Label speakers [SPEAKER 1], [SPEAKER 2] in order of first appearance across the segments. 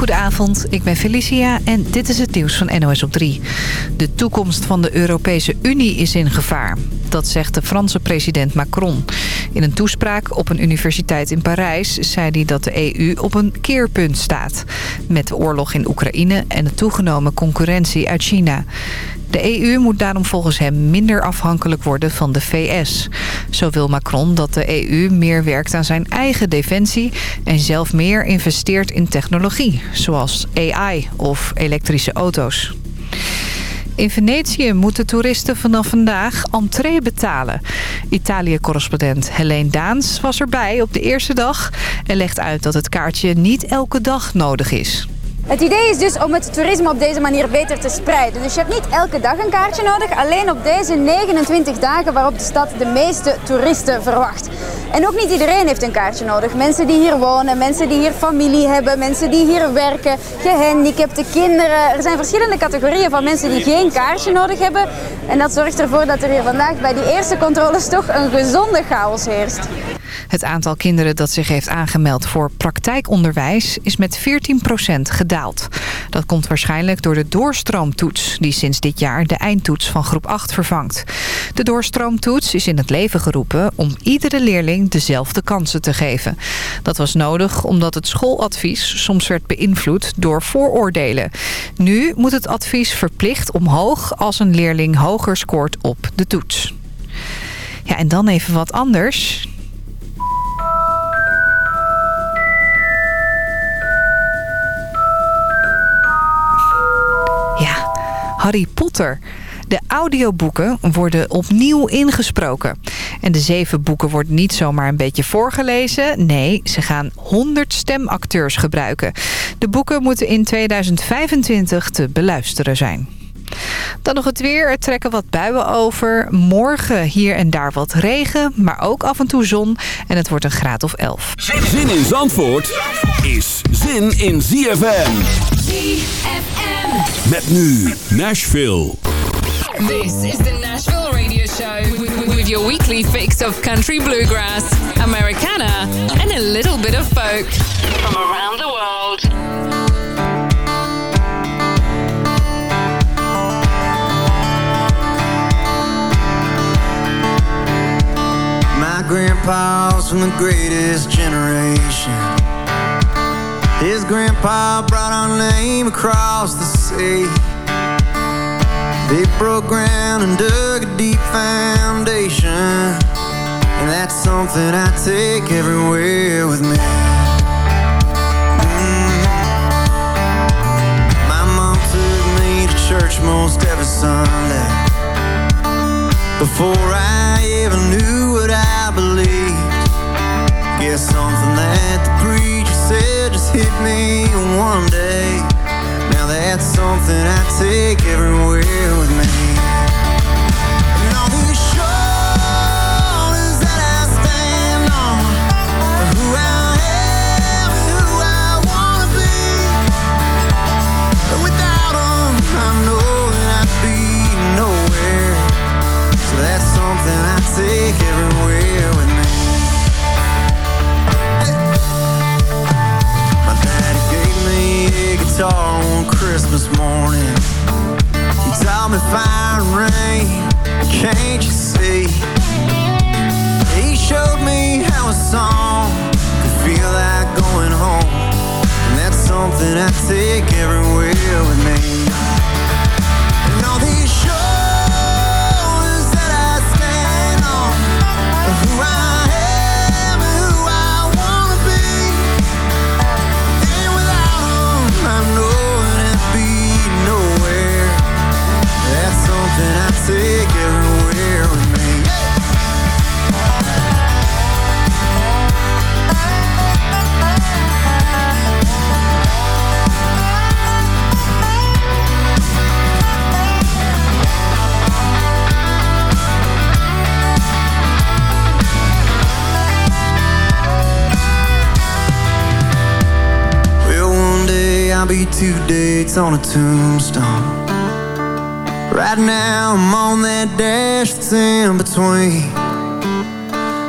[SPEAKER 1] Goedenavond, ik ben Felicia en dit is het nieuws van NOS op 3. De toekomst van de Europese Unie is in gevaar. Dat zegt de Franse president Macron. In een toespraak op een universiteit in Parijs zei hij dat de EU op een keerpunt staat. Met de oorlog in Oekraïne en de toegenomen concurrentie uit China. De EU moet daarom volgens hem minder afhankelijk worden van de VS. Zo wil Macron dat de EU meer werkt aan zijn eigen defensie... en zelf meer investeert in technologie, zoals AI of elektrische auto's. In Venetië moeten toeristen vanaf vandaag entree betalen. Italië-correspondent Helene Daans was erbij op de eerste dag... en legt uit dat het kaartje niet elke dag nodig is.
[SPEAKER 2] Het idee is dus om het toerisme op deze manier beter te spreiden. Dus je hebt niet elke dag een kaartje nodig, alleen op deze 29 dagen waarop de stad de meeste toeristen verwacht. En ook niet iedereen heeft een kaartje nodig. Mensen die hier wonen, mensen die hier familie hebben, mensen die hier werken, gehandicapte kinderen. Er zijn verschillende categorieën van mensen die geen kaartje nodig hebben. En dat zorgt ervoor dat er hier vandaag bij die eerste controles toch een gezonde chaos heerst.
[SPEAKER 1] Het aantal kinderen dat zich heeft aangemeld voor praktijkonderwijs is met 14% gedaald. Dat komt waarschijnlijk door de doorstroomtoets die sinds dit jaar de eindtoets van groep 8 vervangt. De doorstroomtoets is in het leven geroepen om iedere leerling dezelfde kansen te geven. Dat was nodig omdat het schooladvies soms werd beïnvloed door vooroordelen. Nu moet het advies verplicht omhoog als een leerling hoger scoort op de toets. Ja, en dan even wat anders. Harry Potter. De audioboeken worden opnieuw ingesproken. En de zeven boeken worden niet zomaar een beetje voorgelezen. Nee, ze gaan 100 stemacteurs gebruiken. De boeken moeten in 2025 te beluisteren zijn. Dan nog het weer. Er trekken wat buien over. Morgen hier en daar wat regen, maar ook af en toe zon. En het wordt een graad of 11.
[SPEAKER 3] Zin in Zandvoort is zin in ZFM.
[SPEAKER 4] ZFM.
[SPEAKER 3] Met nu Nashville.
[SPEAKER 4] This is the Nashville Radio Show with, with your weekly fix of country bluegrass, Americana, and a little bit of folk from around the world.
[SPEAKER 5] Grandpa's from the greatest generation. His grandpa brought our name across the sea. They broke ground and dug a deep foundation. And that's something I take everywhere with me. Mm. My mom took me to church most every Sunday. Before I ever knew what I Guess something that the preacher said just hit me one day. Now that's something I take everywhere with me guitar one Christmas morning. He taught me fire and rain, can't you see? He showed me how a song could feel like going home. And that's something I take everywhere with me two dates on a tombstone. Right now I'm on that dash that's in between.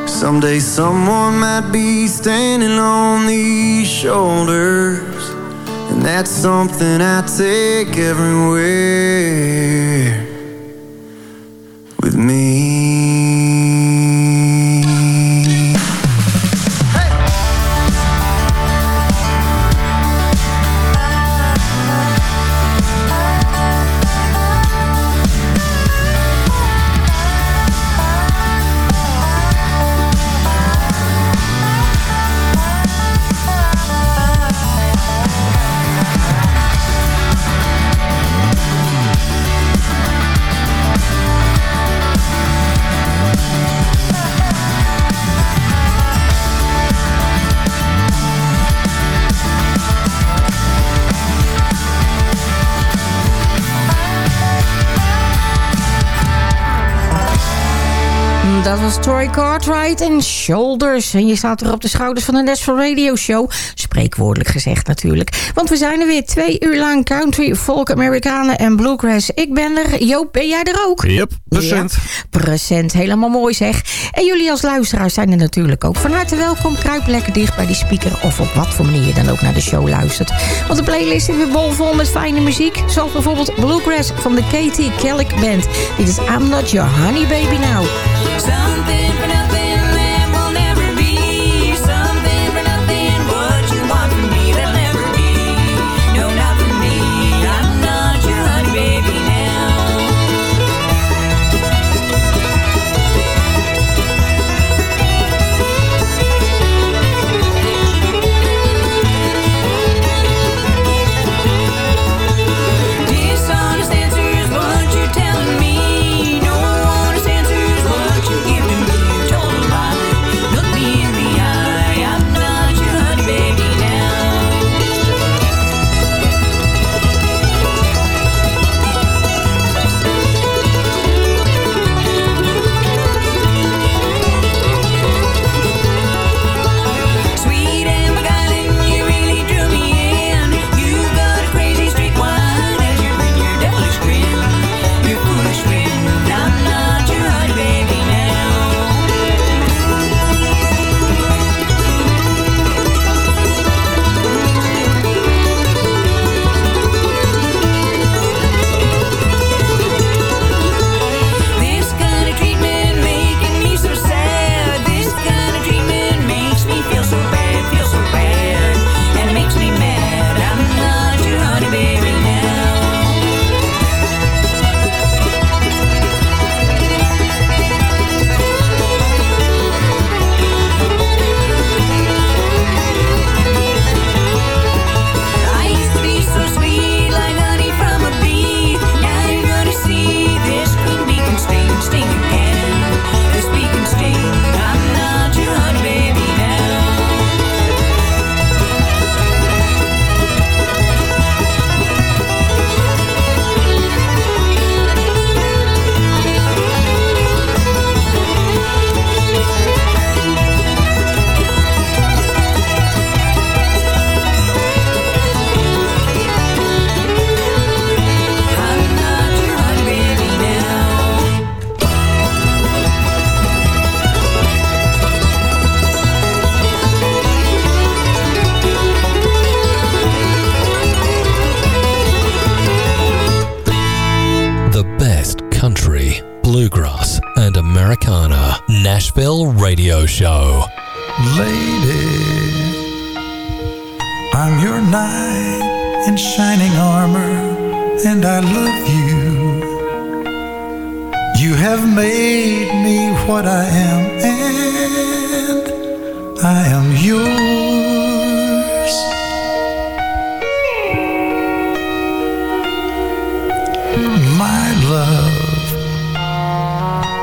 [SPEAKER 5] Someday someone might be standing on these shoulders, and
[SPEAKER 6] that's something I take everywhere
[SPEAKER 7] was Troy Cartwright en Shoulders. En je staat er op de schouders van de Nashville Radio Show. Spreekwoordelijk gezegd natuurlijk. Want we zijn er weer twee uur lang country, folk, Amerikanen en bluegrass. Ik ben er. Joop, ben jij er ook?
[SPEAKER 5] Yep, procent.
[SPEAKER 7] Ja, helemaal mooi zeg. En jullie als luisteraars zijn er natuurlijk ook. Van harte welkom, kruip lekker dicht bij die speaker... of op wat voor manier je dan ook naar de show luistert. Want de playlist is weer vol met fijne muziek. Zoals bijvoorbeeld Bluegrass van de Katie Kellick Band. Dit is I'm Not Your Honey Baby Now.
[SPEAKER 8] Something for nothing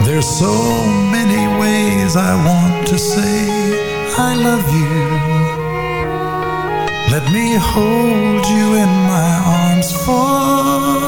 [SPEAKER 9] there's so many ways I want to say I love you. Let me hold you in my arms forevermore.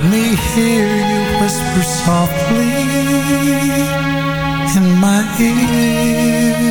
[SPEAKER 9] Let me hear you whisper softly in my ear.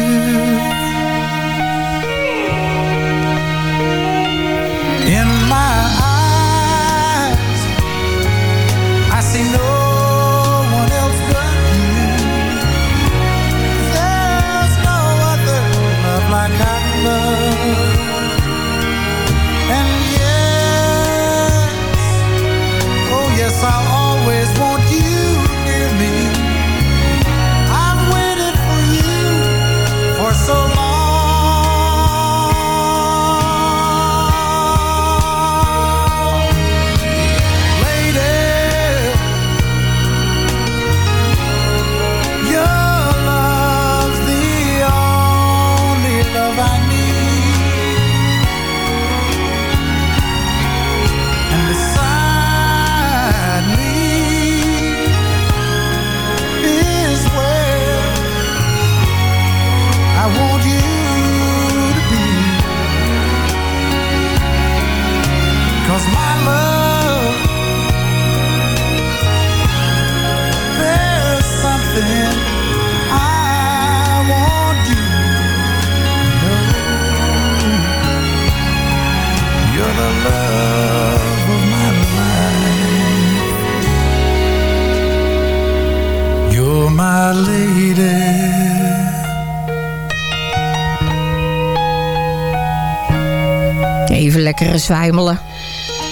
[SPEAKER 7] Zwijmelen.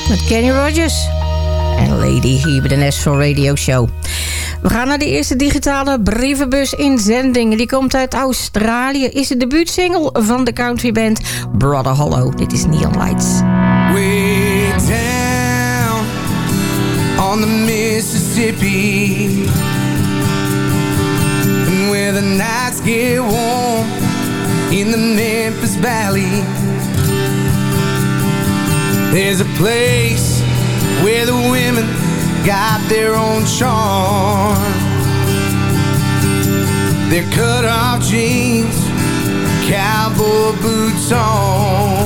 [SPEAKER 7] Met Kenny Rogers. En Lady hier bij de Nashville Radio Show. We gaan naar de eerste digitale brievenbus inzending. Die komt uit Australië. Is de debuutsingle van de countryband Brother Hollow. Dit is Neon Lights.
[SPEAKER 5] Down on the Mississippi And where the nights get warm in the Memphis Valley There's a place where the women got their own charm. Their cut-off jeans, cowboy boots on.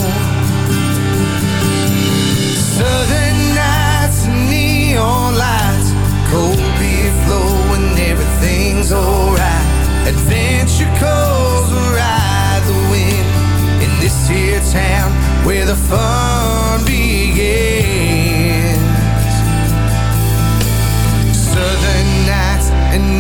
[SPEAKER 5] Southern nights neon lights Cold beer flowing, everything's alright. Adventure calls will ride the wind In this here town where the fun begins. Southern nights and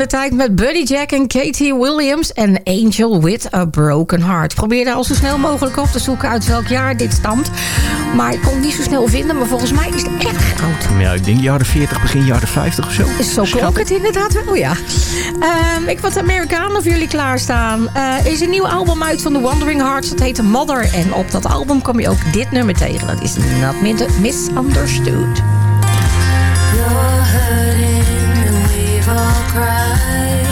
[SPEAKER 7] de tijd met Buddy Jack en Katie Williams en Angel with a Broken Heart. Probeer probeerde al zo snel mogelijk op te zoeken uit welk jaar dit stamt. Maar ik kon het niet zo snel vinden, maar volgens mij is het echt oud.
[SPEAKER 10] Ja, ik denk jaren 40, begin jaren 50 of zo.
[SPEAKER 7] Zo klonk het inderdaad wel, ja. Ehm, ik wat Amerikaan of jullie klaarstaan. Er is een nieuw album uit van The Wandering Hearts. Dat heet Mother. En op dat album kom je ook dit nummer tegen. Dat is Not Misunderstood.
[SPEAKER 8] cry.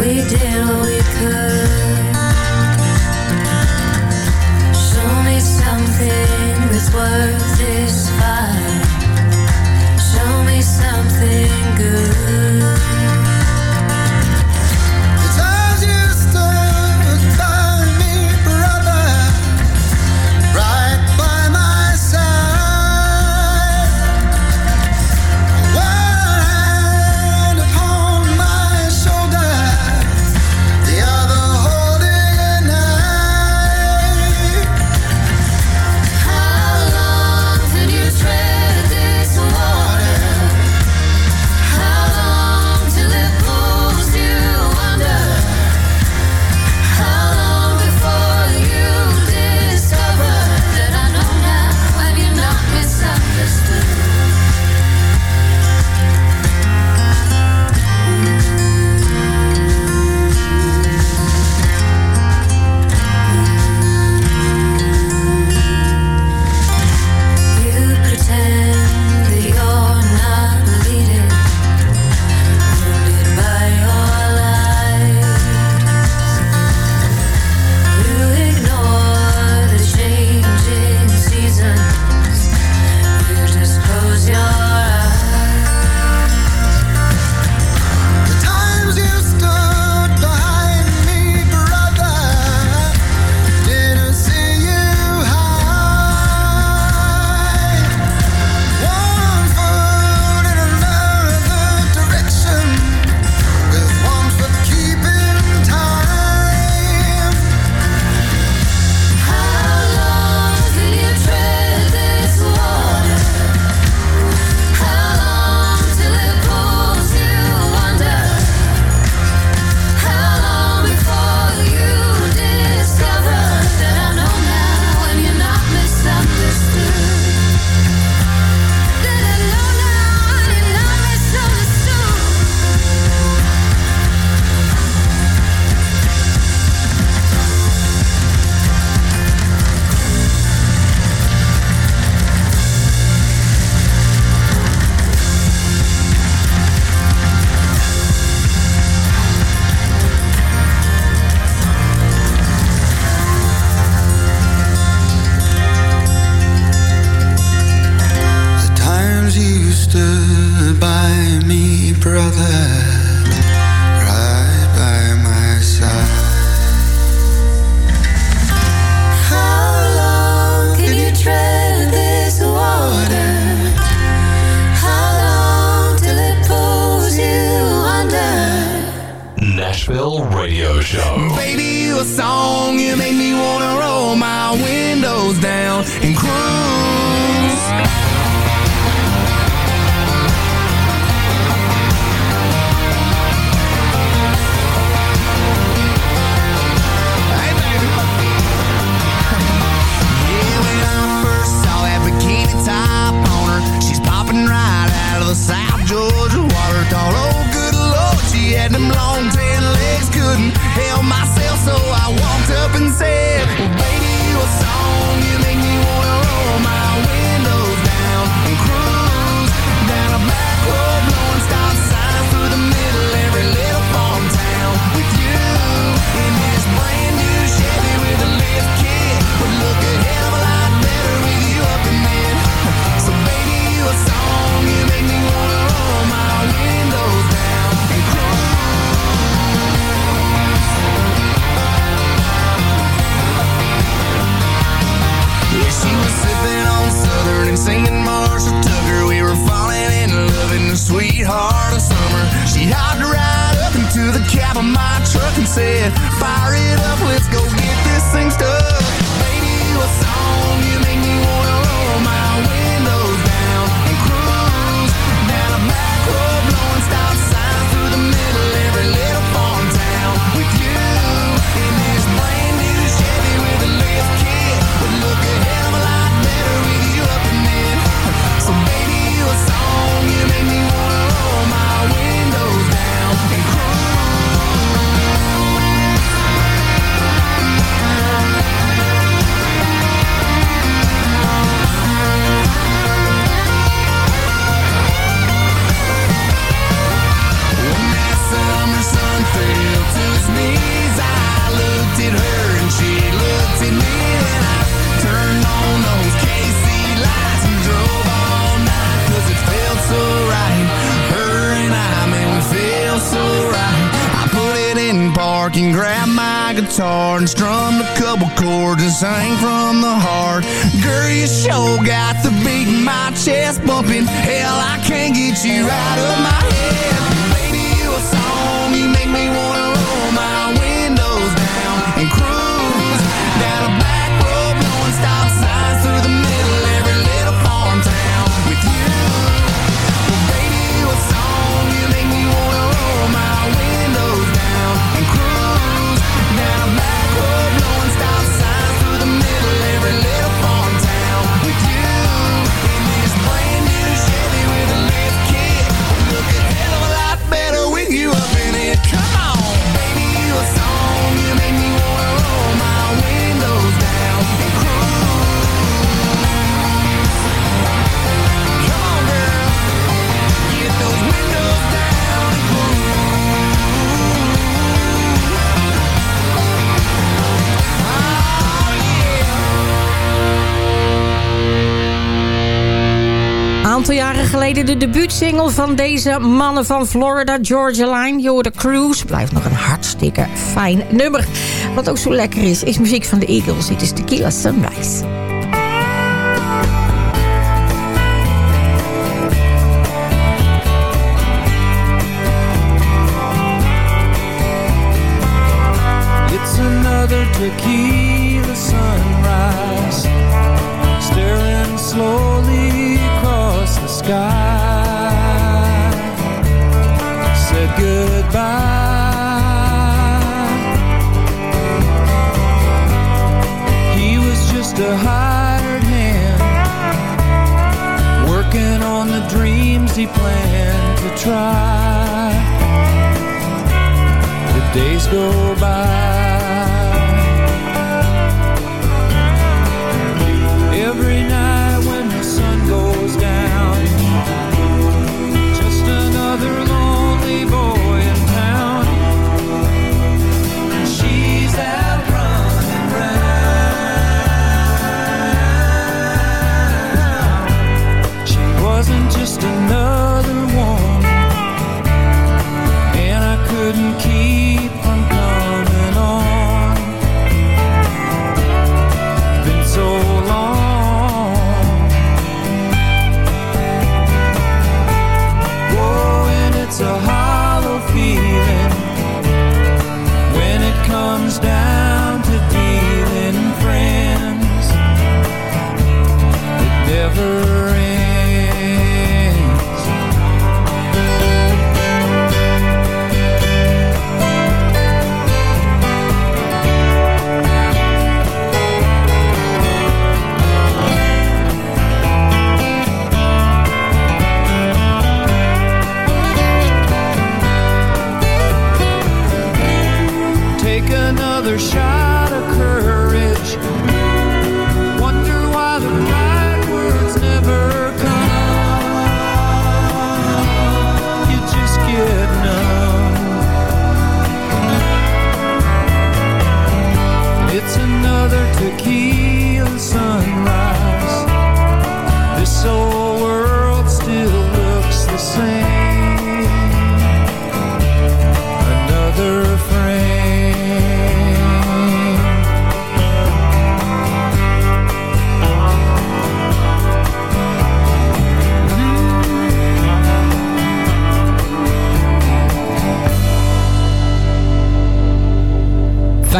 [SPEAKER 8] We did what we could.
[SPEAKER 5] Say. name Hell, I can't get you out of my head baby. You're a song, you make me wanna
[SPEAKER 7] aantal jaren geleden de debuutsingle van deze mannen van Florida, Georgia Line. Je hoorde Cruise. Blijft nog een hartstikke fijn nummer. Wat ook zo lekker is, is muziek van de Eagles. Dit is Tequila Sunrise.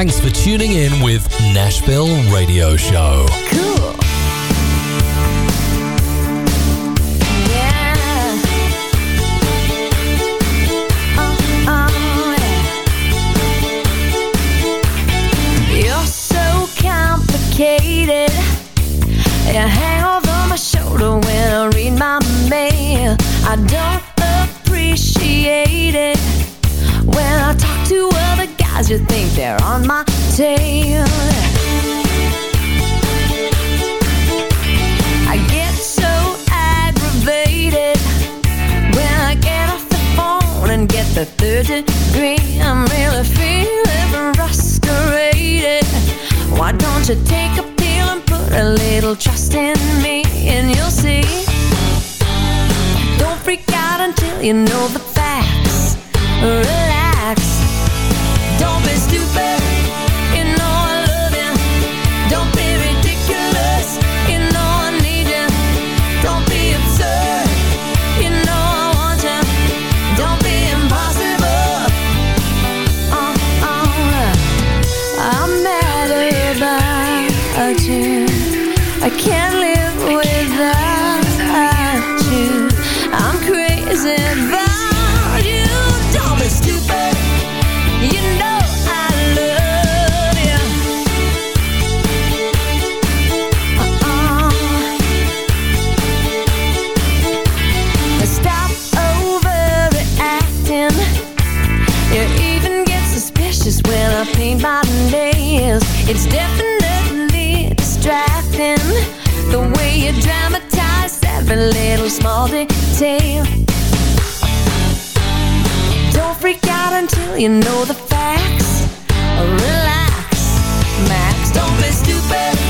[SPEAKER 11] Thanks for tuning in with Nashville Radio Show.
[SPEAKER 8] Cool. It's definitely distracting the way you dramatize every little small detail. Don't freak out until you know the facts. Relax, Max. Don't be stupid.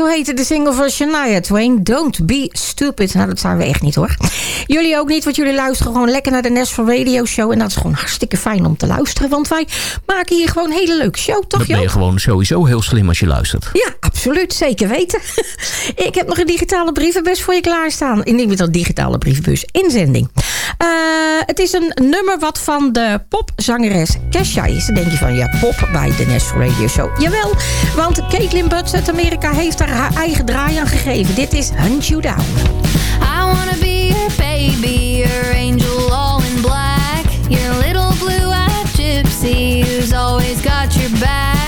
[SPEAKER 7] Zo heette de single van Shania Twain. Don't be Nou, dat zijn we echt niet hoor. Jullie ook niet, want jullie luisteren gewoon lekker naar de Nashville Radio Show. En dat is gewoon hartstikke fijn om te luisteren. Want wij maken hier gewoon een hele leuke show, toch
[SPEAKER 10] Dan ben je gewoon sowieso heel slim als je luistert.
[SPEAKER 7] Ja, absoluut. Zeker weten. Ik heb nog een digitale brievenbus voor je klaarstaan. In ieder geval digitale brievenbus inzending. Eh, het is een nummer wat van de popzangeres Kesha is. Dan denk je van, ja, pop bij de Nashville Radio Show. Jawel, want Caitlin Butts uit Amerika heeft daar haar eigen draai aan gegeven. Dit is Hunt You Down.
[SPEAKER 8] Who's always
[SPEAKER 5] got your back.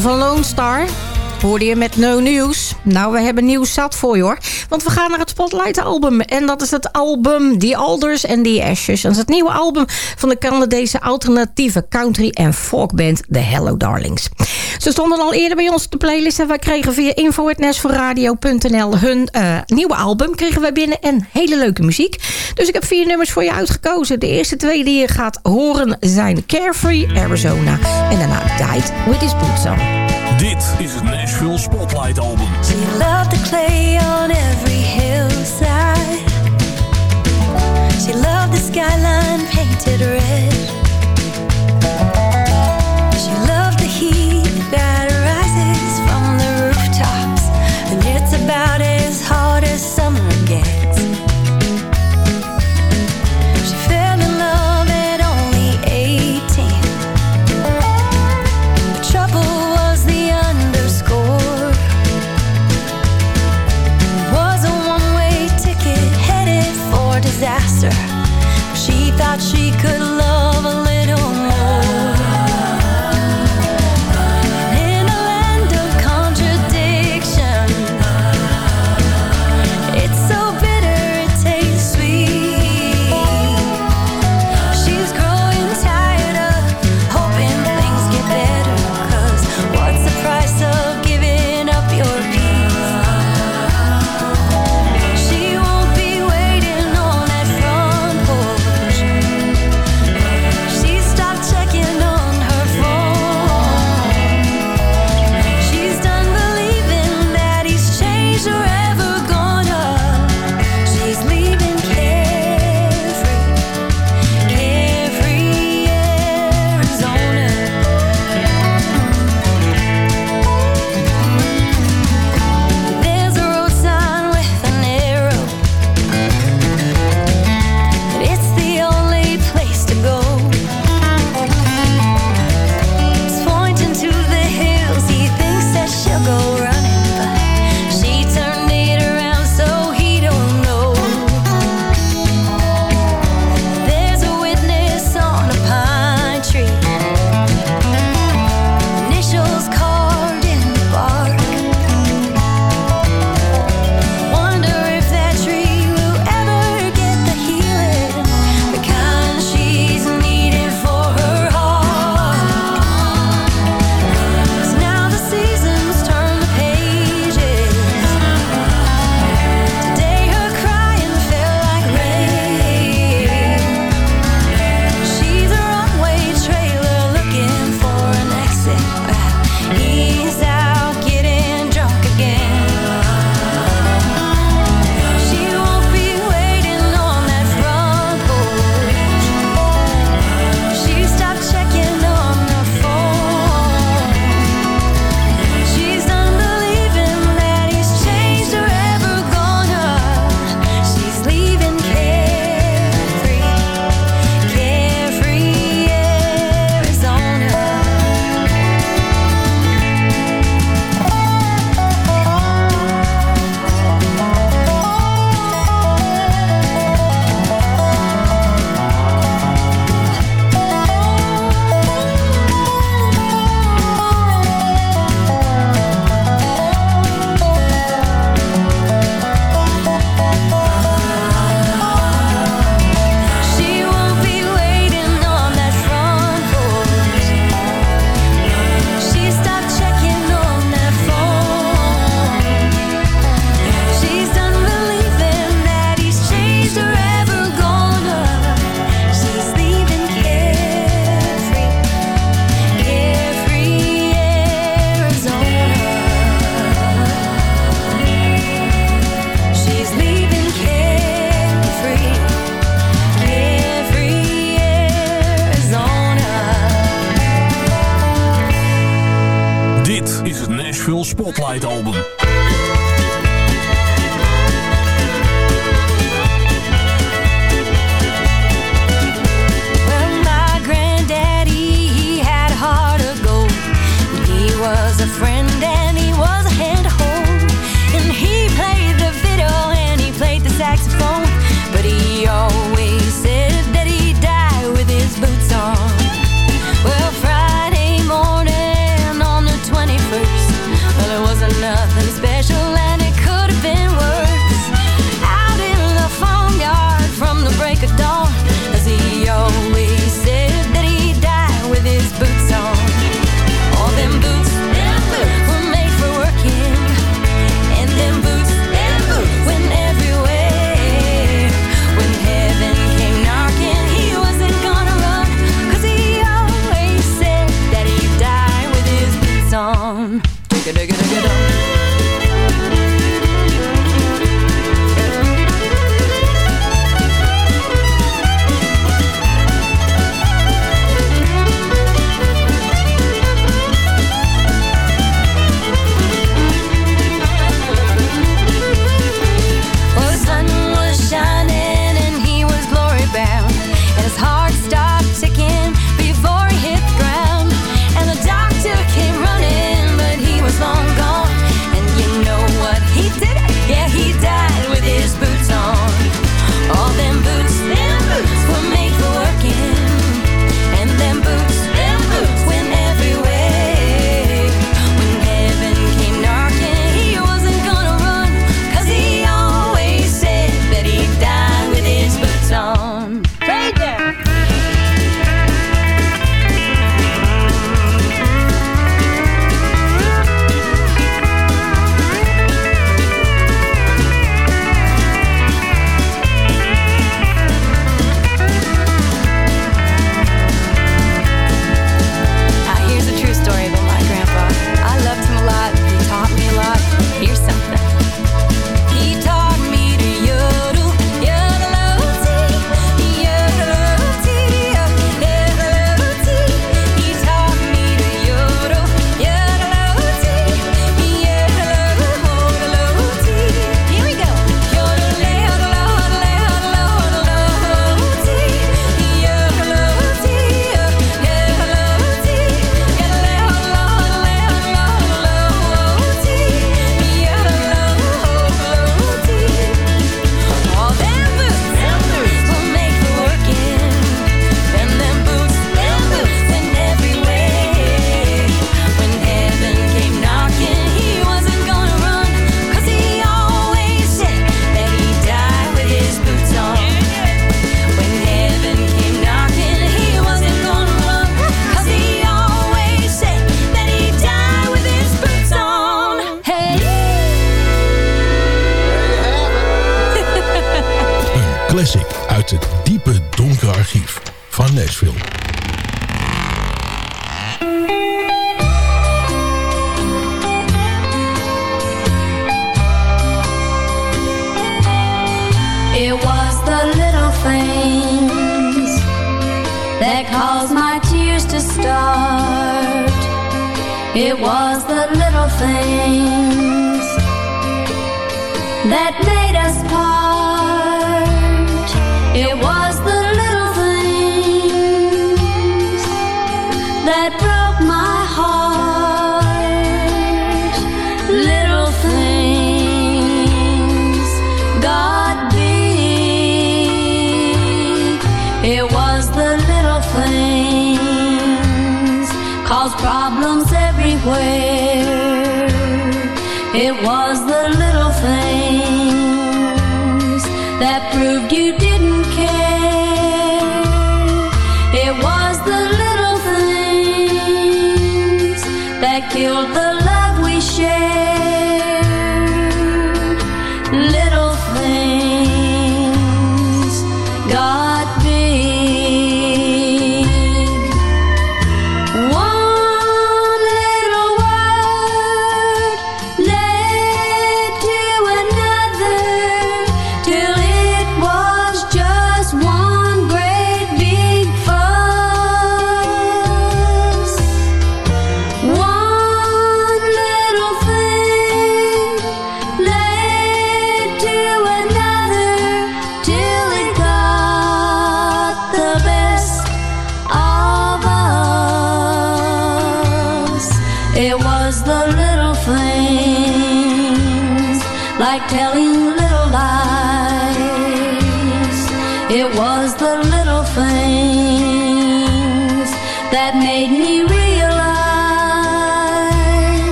[SPEAKER 7] van Lone Star. hoorde je met No Nieuws. Nou, we hebben nieuws zat voor je hoor. Want we gaan naar het Spotlight album. En dat is het album The Alders and The Ashes. Dat is het nieuwe album van de Canadese alternatieve country en folkband The Hello Darlings. Ze stonden al eerder bij ons op de playlist. En wij kregen via info.nl hun eh, nieuwe album kregen wij binnen. En hele leuke muziek. Dus ik heb vier nummers voor je uitgekozen. De eerste twee die je gaat horen zijn Carefree Arizona. En daarna Died With His Boots On.
[SPEAKER 12] Dit is het Nashville Spotlight Album.
[SPEAKER 8] She loved the clay on every hillside. She loved the skyline painted red. She thought she could saxophone. Things caused problems everywhere. It was the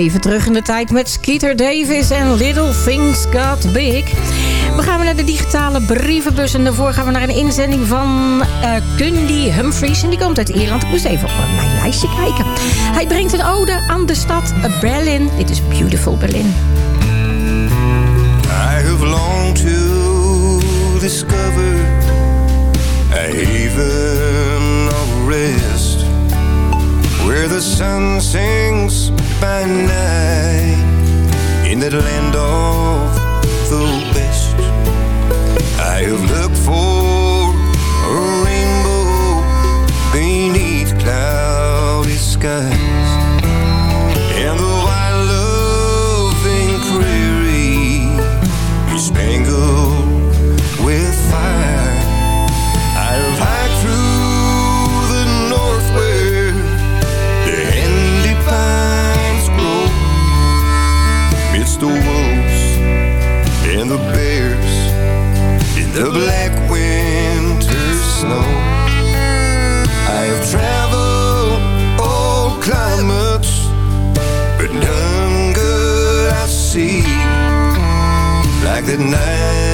[SPEAKER 7] Even terug in de tijd met Skeeter Davis en Little Things Got Big. We gaan naar de digitale brievenbus. En daarvoor gaan we naar een inzending van eh Gundy Humphries. En die komt uit Ierland. Ik moest even op mijn lijstje kijken. Hij brengt een ode aan de stad Berlin. Dit is Beautiful Berlin.
[SPEAKER 13] I have longed to discover a haven of rest where the sun sinks by night in that land of the west. I have looked for a rainbow beneath cloudy skies and the the black winter snow. I have traveled all climates but none good I see Like that night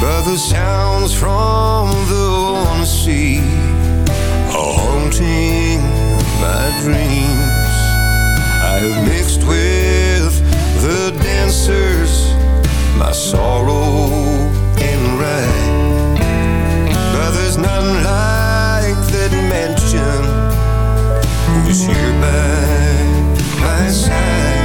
[SPEAKER 13] But the sounds from the sea are haunting my dreams. I have mixed with the dancers my sorrow and right. But there's none like that mansion who's here by my side.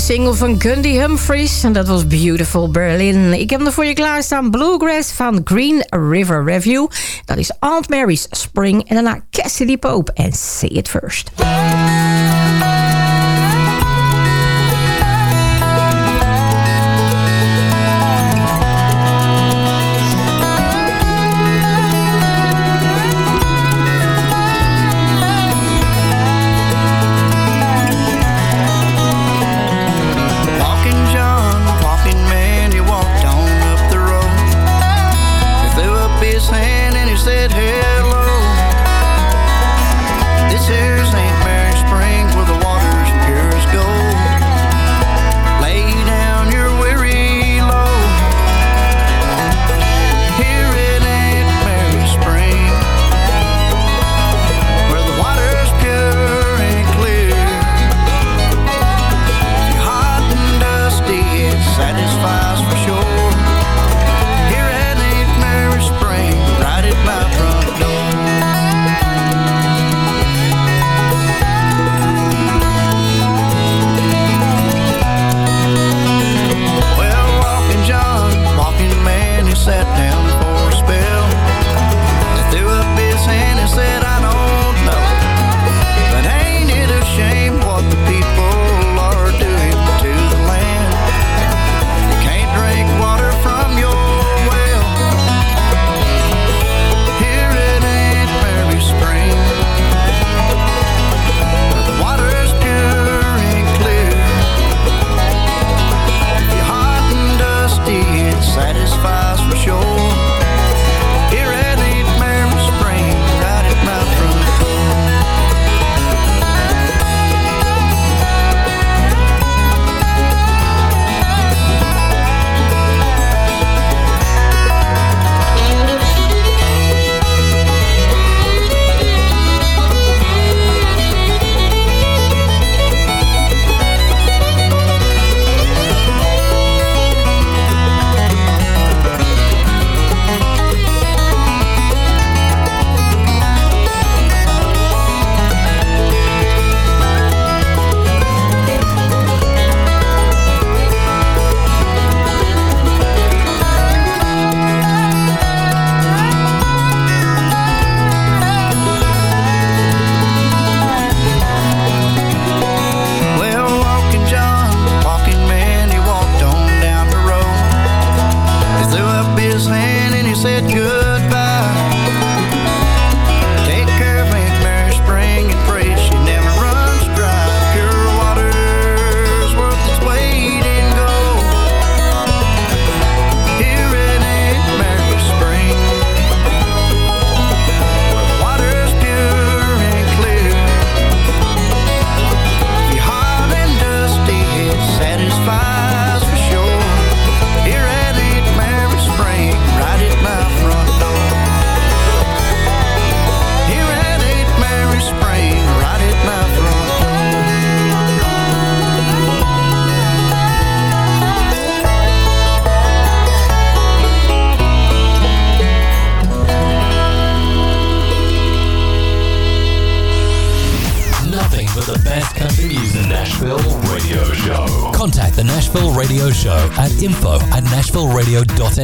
[SPEAKER 7] Single van Gundy Humphries. En dat was Beautiful Berlin. Ik heb hem voor je klaarstaan. Bluegrass van Green River Review. Dat is Aunt Mary's Spring. En daarna Cassidy Pope en Say It First.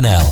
[SPEAKER 14] BNL.